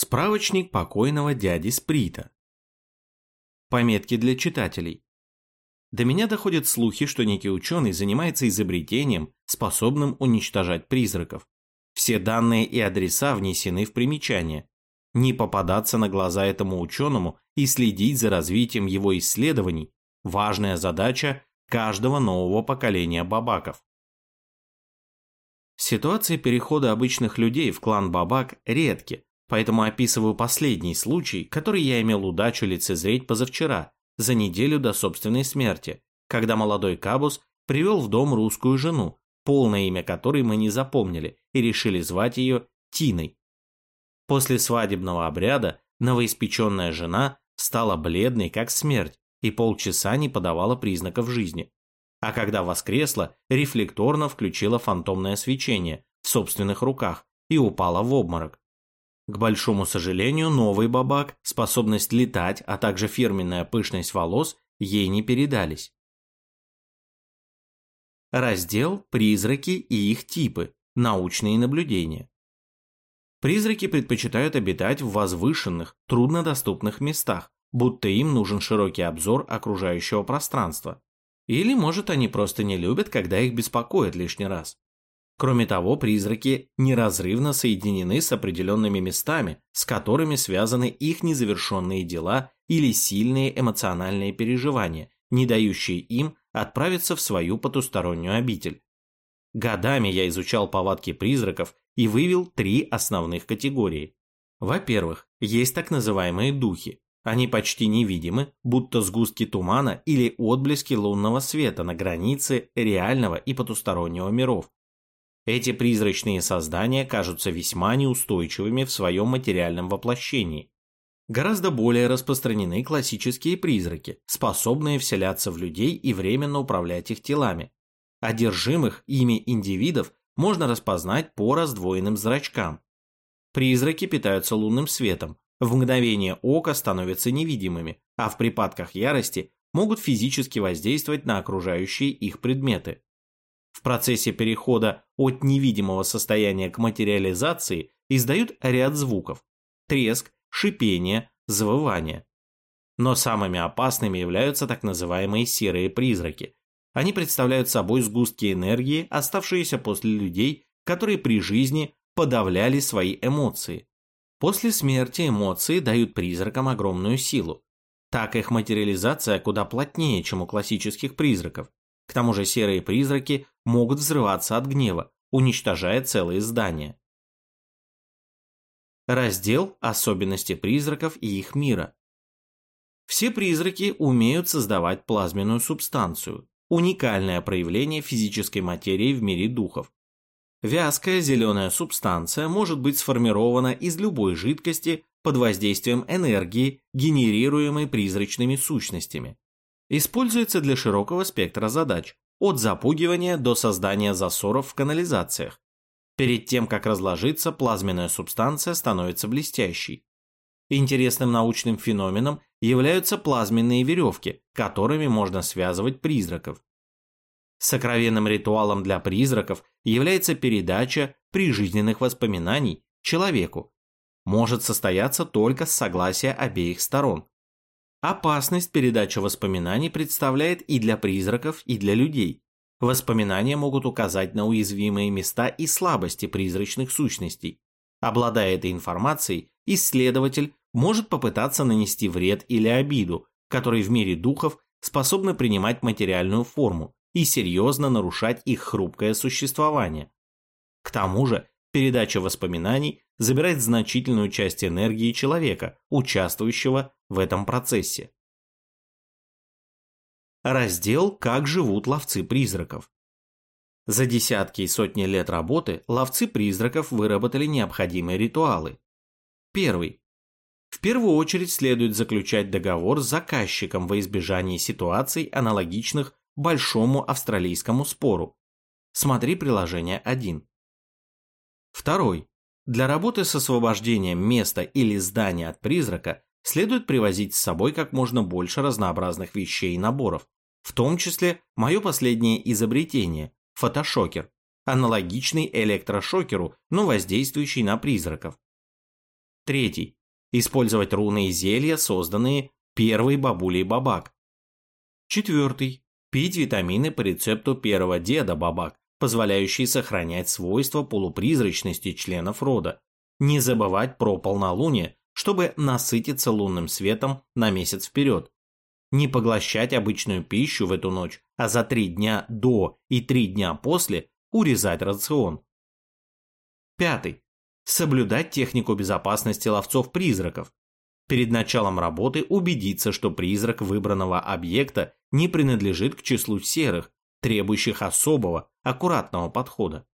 Справочник покойного дяди Сприта. Пометки для читателей. До меня доходят слухи, что некий ученый занимается изобретением, способным уничтожать призраков. Все данные и адреса внесены в примечание. Не попадаться на глаза этому ученому и следить за развитием его исследований – важная задача каждого нового поколения бабаков. Ситуации перехода обычных людей в клан бабак редки, поэтому описываю последний случай, который я имел удачу лицезреть позавчера, за неделю до собственной смерти, когда молодой Кабус привел в дом русскую жену, полное имя которой мы не запомнили, и решили звать ее Тиной. После свадебного обряда новоиспеченная жена стала бледной, как смерть, и полчаса не подавала признаков жизни. А когда воскресла, рефлекторно включила фантомное свечение в собственных руках и упала в обморок. К большому сожалению, новый бабак, способность летать, а также фирменная пышность волос ей не передались. Раздел «Призраки и их типы. Научные наблюдения». Призраки предпочитают обитать в возвышенных, труднодоступных местах, будто им нужен широкий обзор окружающего пространства. Или, может, они просто не любят, когда их беспокоят лишний раз. Кроме того, призраки неразрывно соединены с определенными местами, с которыми связаны их незавершенные дела или сильные эмоциональные переживания, не дающие им отправиться в свою потустороннюю обитель. Годами я изучал повадки призраков и вывел три основных категории. Во-первых, есть так называемые духи. Они почти невидимы, будто сгустки тумана или отблески лунного света на границе реального и потустороннего миров. Эти призрачные создания кажутся весьма неустойчивыми в своем материальном воплощении. Гораздо более распространены классические призраки, способные вселяться в людей и временно управлять их телами. Одержимых ими индивидов можно распознать по раздвоенным зрачкам. Призраки питаются лунным светом, в мгновение ока становятся невидимыми, а в припадках ярости могут физически воздействовать на окружающие их предметы. В процессе перехода от невидимого состояния к материализации издают ряд звуков – треск, шипение, завывание. Но самыми опасными являются так называемые серые призраки. Они представляют собой сгустки энергии, оставшиеся после людей, которые при жизни подавляли свои эмоции. После смерти эмоции дают призракам огромную силу. Так их материализация куда плотнее, чем у классических призраков. К тому же серые призраки могут взрываться от гнева, уничтожая целые здания. Раздел «Особенности призраков и их мира». Все призраки умеют создавать плазменную субстанцию, уникальное проявление физической материи в мире духов. Вязкая зеленая субстанция может быть сформирована из любой жидкости под воздействием энергии, генерируемой призрачными сущностями. Используется для широкого спектра задач, от запугивания до создания засоров в канализациях. Перед тем, как разложиться, плазменная субстанция становится блестящей. Интересным научным феноменом являются плазменные веревки, которыми можно связывать призраков. Сокровенным ритуалом для призраков является передача прижизненных воспоминаний человеку. Может состояться только с согласия обеих сторон. Опасность передачи воспоминаний представляет и для призраков, и для людей. Воспоминания могут указать на уязвимые места и слабости призрачных сущностей. Обладая этой информацией, исследователь может попытаться нанести вред или обиду, которые в мире духов способны принимать материальную форму и серьезно нарушать их хрупкое существование. К тому же, передача воспоминаний забирает значительную часть энергии человека, участвующего в этом процессе. Раздел «Как живут ловцы призраков». За десятки и сотни лет работы ловцы призраков выработали необходимые ритуалы. Первый. В первую очередь следует заключать договор с заказчиком во избежание ситуаций, аналогичных большому австралийскому спору. Смотри приложение 1. Второй. Для работы с освобождением места или здания от призрака следует привозить с собой как можно больше разнообразных вещей и наборов, в том числе мое последнее изобретение – фотошокер, аналогичный электрошокеру, но воздействующий на призраков. Третий. Использовать руны и зелья, созданные первой бабулей Бабак. Четвертый. Пить витамины по рецепту первого деда Бабак, позволяющие сохранять свойства полупризрачности членов рода. Не забывать про полнолуние, чтобы насытиться лунным светом на месяц вперед. Не поглощать обычную пищу в эту ночь, а за три дня до и три дня после урезать рацион. Пятый. Соблюдать технику безопасности ловцов-призраков. Перед началом работы убедиться, что призрак выбранного объекта не принадлежит к числу серых, требующих особого, аккуратного подхода.